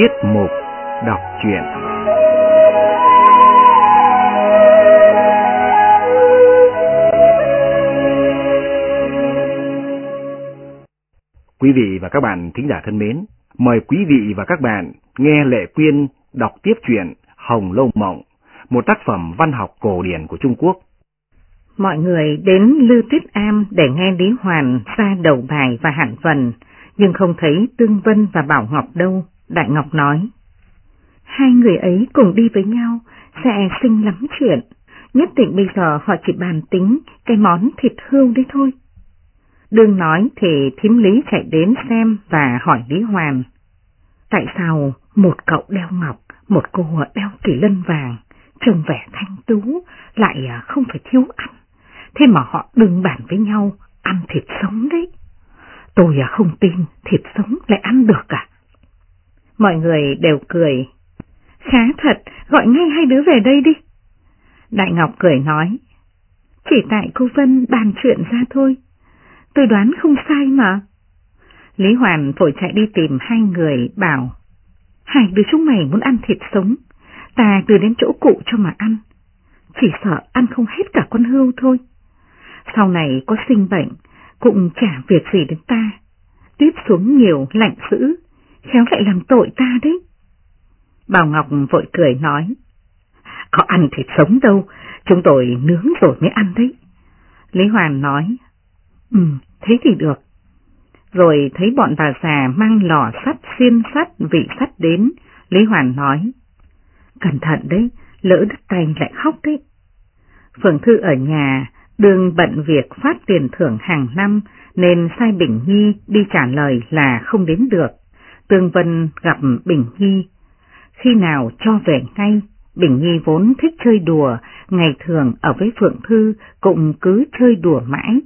Tiết mục đọc truyện Quý vị và các bạn thính giả thân mến, mời quý vị và các bạn nghe Lệ Quyên đọc tiếp truyện Hồng Lâu Mộng, một tác phẩm văn học cổ điển của Trung Quốc. Mọi người đến Lư Tuyết Am để nghe Lý Hoàn ra đầu bài và hạn phần nhưng không thấy Tương Vân và Bảo Ngọc đâu, Đại Ngọc nói. Hai người ấy cùng đi với nhau, sẽ sinh lắm chuyện, nhất định bây giờ họ chỉ bàn tính cái món thịt hươu đấy thôi. Đương nói thì thím lý chạy đến xem và hỏi Lý Hoàn. Tại sao một cậu đeo ngọc, một cô đeo kỳ lân vàng, trông vẻ thanh tú, lại à, không phải thiếu ăn, thế mà họ đừng bàn với nhau ăn thịt sống đấy. Tôi à, không tin thịt sống lại ăn được cả. Mọi người đều cười. Khá thật, gọi ngay hai đứa về đây đi. Đại Ngọc cười nói. Chỉ tại cô Vân bàn chuyện ra thôi. Tôi đoán không sai mà. Lý Hoàn vội chạy đi tìm hai người bảo. Hai đứa chúng mày muốn ăn thịt sống, ta đưa đến chỗ cụ cho mà ăn. Chỉ sợ ăn không hết cả con hươu thôi. Sau này có sinh bệnh, cũng chả việc gì đến ta. Tiếp xuống nhiều lạnh dữ, khéo lại làm tội ta đấy. Bảo Ngọc vội cười nói, có ăn thịt sống đâu, chúng tôi nướng rồi mới ăn đấy. Lý Hoàn nói, ừ, thế thì được. Rồi thấy bọn bà già mang lò sắt xiên sắt vị sắt đến, Lý Hoàn nói, cẩn thận đấy, lỡ đứt tay lại khóc đấy. Phượng Thư ở nhà Đường bận việc phát tiền thưởng hàng năm nên sai Bình Nhi đi trả lời là không đến được. Tương Vân gặp Bình Nhi. Khi nào cho về ngay, Bình Nhi vốn thích chơi đùa, ngày thường ở với Phượng Thư cũng cứ chơi đùa mãi.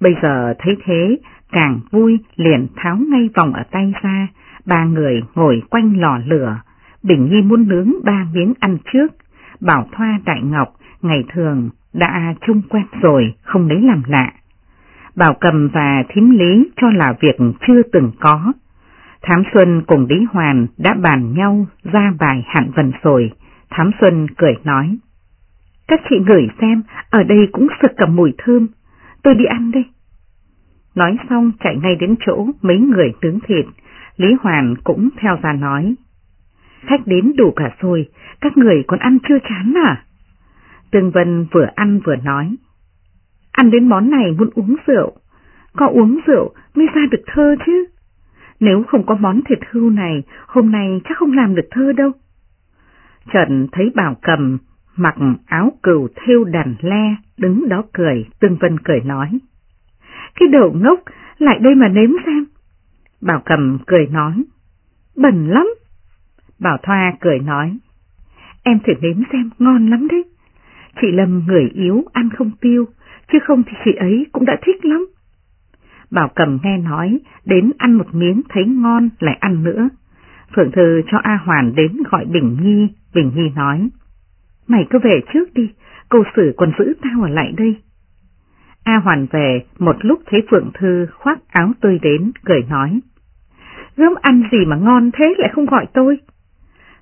Bây giờ thấy thế, càng vui liền tháo ngay vòng ở tay ra, ba người ngồi quanh lò lửa. Bình Nhi muốn nướng ba miếng ăn trước, bảo Thoa Đại Ngọc ngày thường đã chung quen rồi, không lấy làm lạ. Bảo cầm và thím lý cho là việc chưa từng có. Thám Xuân cùng Lý Hoàn đã bàn nhau ra bài hạn vần rồi, Thám Xuân cười nói. Các chị ngửi xem, ở đây cũng sực cầm mùi thơm, tôi đi ăn đây. Nói xong chạy ngay đến chỗ mấy người tướng thịt, Lý Hoàn cũng theo ra nói. Khách đến đủ cả rồi, các người còn ăn chưa chán à? Tương Vân vừa ăn vừa nói. Ăn đến món này muốn uống rượu, có uống rượu mới ra được thơ chứ. Nếu không có món thịt hưu này, hôm nay chắc không làm được thơ đâu. Trần thấy Bảo Cầm mặc áo cừu thêu đàn le, đứng đó cười, Tương Vân cười nói. Cái đầu ngốc, lại đây mà nếm xem. Bảo Cầm cười nói. Bẩn lắm. Bảo Thoa cười nói. Em thử nếm xem, ngon lắm đấy. Chị Lâm người yếu ăn không tiêu, chứ không thì chị ấy cũng đã thích lắm. Bảo Cầm nghe nói, đến ăn một miếng thấy ngon lại ăn nữa. Phượng Thư cho A Hoàn đến gọi Bình Nhi, Bình Nhi nói. Mày cứ về trước đi, cô xử còn giữ tao ở lại đây. A Hoàn về, một lúc thấy Phượng Thư khoác áo tươi đến, cười nói. Gớm ăn gì mà ngon thế lại không gọi tôi?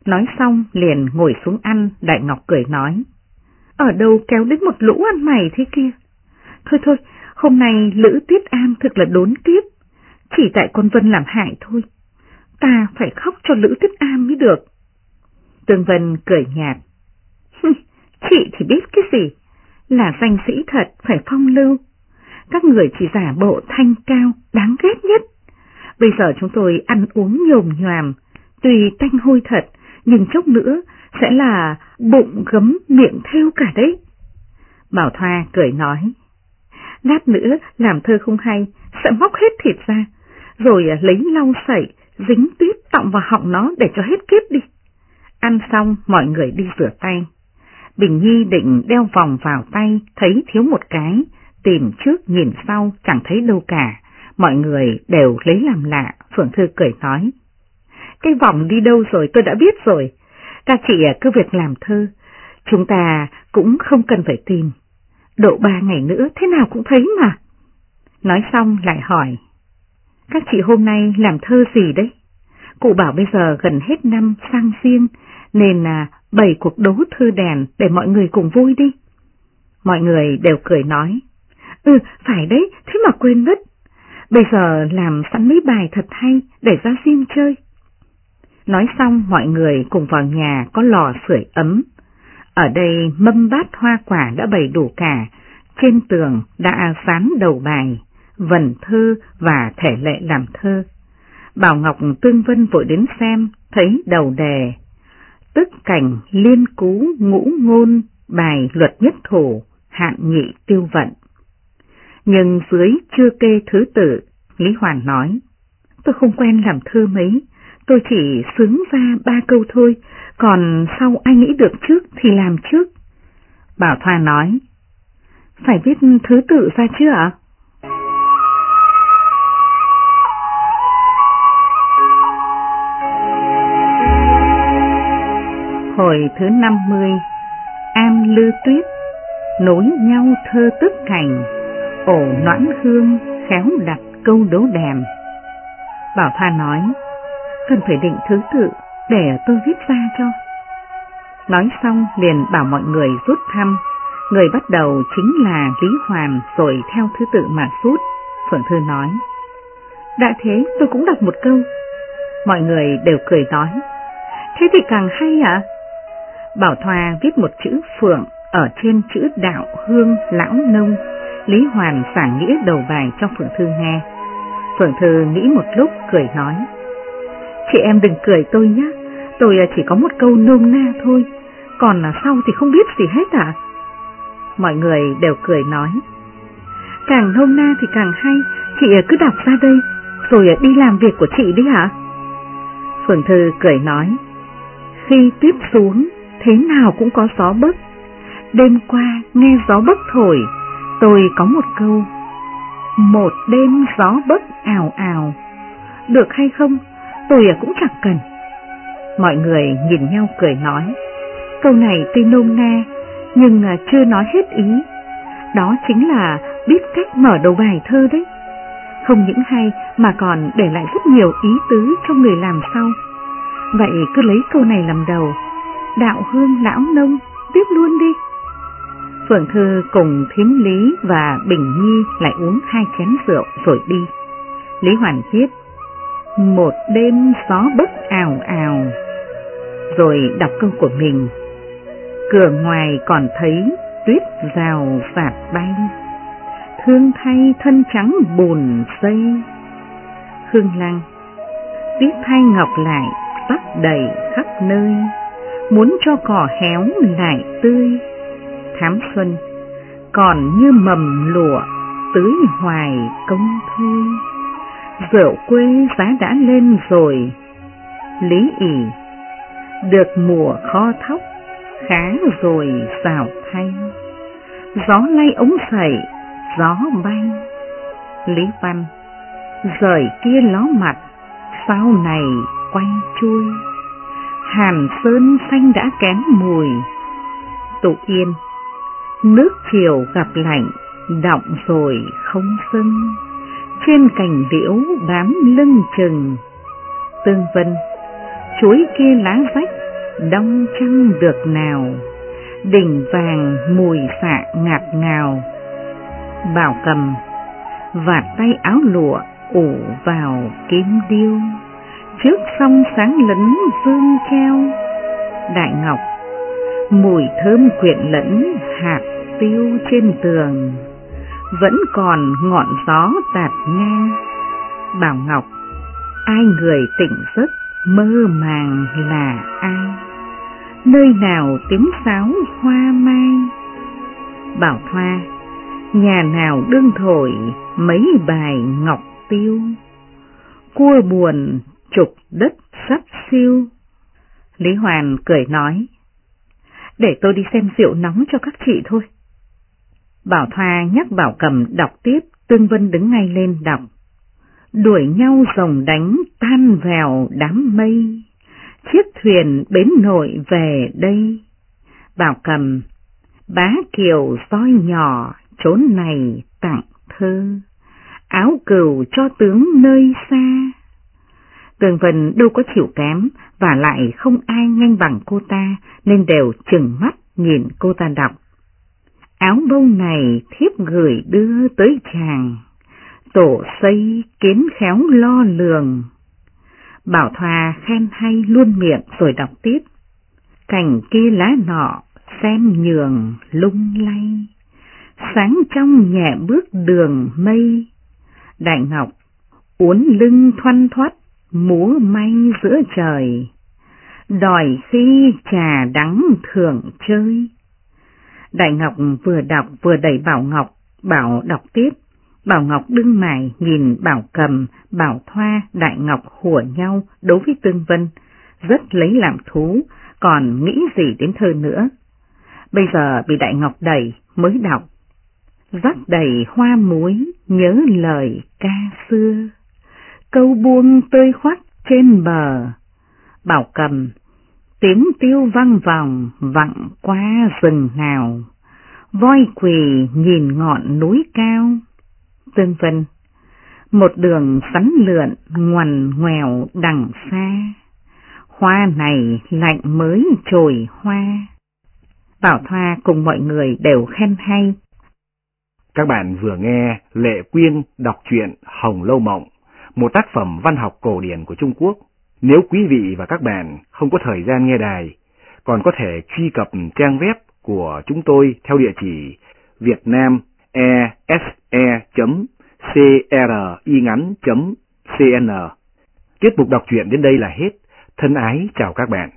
Nói xong liền ngồi xuống ăn, Đại Ngọc cười nói. Ở đâu kéo đến một lũ ăn mày thế kia? Thôi thôi, hôm nay Lữ Tiết an thực là đốn kiếp, chỉ tại con Vân làm hại thôi. Ta phải khóc cho Lữ Tiết an mới được. Tương Vân cười nhạt. Chị thì biết cái gì? Là danh sĩ thật phải phong lưu. Các người chỉ giả bộ thanh cao, đáng ghét nhất. Bây giờ chúng tôi ăn uống nhồm nhòm, tuy tanh hôi thật, nhưng chốc nữa sẽ là bụng gấm miệng theo cả đấy. Bảo Thoa cười nói, lát nữa làm thơ không hay, sẽ móc hết thịt ra, rồi à, lấy lau sậy, dính tuyết tọng vào họng nó để cho hết kiếp đi. Ăn xong mọi người đi rửa tay. Bình Nhi định đeo vòng vào tay, thấy thiếu một cái, tìm trước nhìn sau chẳng thấy đâu cả. Mọi người đều lấy làm lạ, Phượng Thư cười nói. Cái vòng đi đâu rồi tôi đã biết rồi, các chị à, cứ việc làm thơ, chúng ta cũng không cần phải tìm. Độ ba ngày nữa thế nào cũng thấy mà. Nói xong lại hỏi, các chị hôm nay làm thơ gì đấy? Cụ bảo bây giờ gần hết năm sang riêng, nên là bày cuộc đấu thư đèn để mọi người cùng vui đi. Mọi người đều cười nói, ừ, phải đấy, thế mà quên mất. Bây giờ làm sẵn mấy bài thật hay để ra riêng chơi. Nói xong mọi người cùng vào nhà có lò sưởi ấm. Ở đây mâm bát hoa quả đã bày đủ cả, trên tường đã dán đầu bài, vần thơ và thể lệ làm thơ. Bảo Ngọc Tương Vân vội đến xem, thấy đầu đề, tức cảnh liên cú ngũ ngôn, bài luật nhất thủ, hạn nhị tiêu vận. Nhưng dưới chưa kê thứ tự, Lý Hoàn nói, tôi không quen làm thơ mấy, tôi chỉ xứng ra ba câu thôi, còn sau ai nghĩ được trước thì làm trước. Bảo Thoa nói, phải viết thứ tự ra chưa ạ? Hồi thứ 50 Am lư tuyết Nối nhau thơ tức cảnh Ổ noãn hương khéo đặt câu đố đèm Bảo Thoa nói Cần phải định thứ tự để tôi viết ra cho. Nói xong liền bảo mọi người rút thăm. Người bắt đầu chính là Lý Hoàn rồi theo thứ tự mà rút. Phượng Thư nói Đã thế tôi cũng đọc một câu. Mọi người đều cười nói Thế thì càng hay ạ. Bảo Thoa viết một chữ Phượng ở trên chữ đạo hương lão nông, Lý Hoàn giảng nghĩa đầu bài cho Phượng Thư nghe. Phượng Thư nghĩ một lúc cười nói, Chị em đừng cười tôi nhé, tôi à, chỉ có một câu nôm na thôi, còn là sau thì không biết gì hết à? Mọi người đều cười nói, Càng nôm na thì càng hay, chị à, cứ đọc ra đây, rồi à, đi làm việc của chị đi hả? Phượng Thư cười nói, Khi tiếp xuống thế nào cũng có gió bấc. Đêm qua nghe gió bấc thổi, tôi có một câu. Một đêm gió bấc ào ào. Được hay không, tôi cũng chẳng cần. Mọi người nhìn nhau cười nói. Câu này tuy nôm na, nhưng à, chưa nói hết ý. Đó chính là biết cách mở đầu bài thơ đấy. Không những hay mà còn để lại rất nhiều ý tứ cho người làm sau. Vậy cứ lấy câu này làm đầu đạo hương lão nông, tiếp luôn đi. Phượng Thư cùng Thiếm Lý và Bình Nhi lại uống hai chén rượu rồi đi. Lý Hoàn viết, một đêm gió bấc ào ào, rồi đọc câu của mình. Cửa ngoài còn thấy tuyết rào phạt bay, thương thay thân trắng bùn xây. Hương Lăng, tuyết thay ngọc lại tắt đầy khắp nơi muốn cho cỏ héo lại tươi. Thám xuân, còn như mầm lụa, tưới hoài công thôi. Rượu quê giá đã lên rồi, lý ỉ, được mùa kho thóc, khá rồi xào thanh. Gió lay ống sẩy, gió bay. Lý Văn, rời kia ló mặt, sau này quay chui. Hàn sơn xanh đã kém mùi. Tụ yên, nước chiều gặp lạnh, động rồi không sưng. Trên cành liễu bám lưng chừng. Tương vân, chuối kia lá rách, đông trăng được nào. Đỉnh vàng mùi xạ ngạt ngào. Bảo cầm, vạt tay áo lụa ủ vào kim điêu trước sông sáng lấn vương treo, đại ngọc, mùi thơm quyện lẫn hạt tiêu trên tường, vẫn còn ngọn gió tạt ngang. Bảo Ngọc, ai người tỉnh giấc mơ màng là ai? Nơi nào tiếng sáo hoa mai? Bảo Thoa, nhà nào đương thổi mấy bài ngọc tiêu? Cua buồn trục đất sắp siêu. Lý Hoàn cười nói, để tôi đi xem rượu nóng cho các chị thôi. Bảo Thoa nhắc Bảo Cầm đọc tiếp, Tương Vân đứng ngay lên đọc. Đuổi nhau rồng đánh tan vèo đám mây, chiếc thuyền bến nội về đây. Bảo Cầm, bá kiều soi nhỏ, trốn này tặng thơ, áo cừu cho tướng nơi xa Tường Vân đâu có chịu kém và lại không ai nhanh bằng cô ta nên đều chừng mắt nhìn cô ta đọc. Áo bông này thiếp gửi đưa tới chàng, tổ xây kiến khéo lo lường. Bảo Thoa khen hay luôn miệng rồi đọc tiếp. Cành kia lá nọ xem nhường lung lay, sáng trong nhẹ bước đường mây. Đại Ngọc uốn lưng thoăn thoát, múa may giữa trời, đòi khi trà đắng thưởng chơi. Đại Ngọc vừa đọc vừa đẩy Bảo Ngọc, Bảo đọc tiếp. Bảo Ngọc đưng mải nhìn Bảo Cầm, Bảo Thoa, Đại Ngọc hùa nhau đối với Tương Vân, rất lấy làm thú, còn nghĩ gì đến thơ nữa. Bây giờ bị Đại Ngọc đẩy mới đọc. Rắc đầy hoa muối, nhớ lời ca xưa, câu buông tươi khoắt trên bờ. Bảo Cầm, tiếng tiêu vang vòng vặn qua rừng nào, voi quỳ nhìn ngọn núi cao. Tương Vân, một đường sắn lượn ngoằn ngoèo đằng xa, hoa này lạnh mới trồi hoa. Bảo Thoa cùng mọi người đều khen hay. Các bạn vừa nghe Lệ Quyên đọc truyện Hồng Lâu Mộng, một tác phẩm văn học cổ điển của Trung Quốc. Nếu quý vị và các bạn không có thời gian nghe đài, còn có thể truy cập trang web của chúng tôi theo địa chỉ việt nam vietnamese.cringắn.cn. Tiết mục đọc truyện đến đây là hết. Thân ái chào các bạn.